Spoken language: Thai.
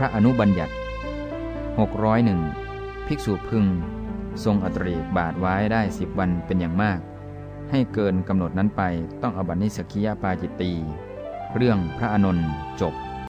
ระอนุบัญญัติ 601 ภิกษุพึง ทรงอัตรีบาทไว้ได้สิบวันเป็นอย่างมาก ให้เกินกำหนดนั้นไปต้องอบัตินิสกิยาปาจิตตี เรื่องพระอนนท์จบ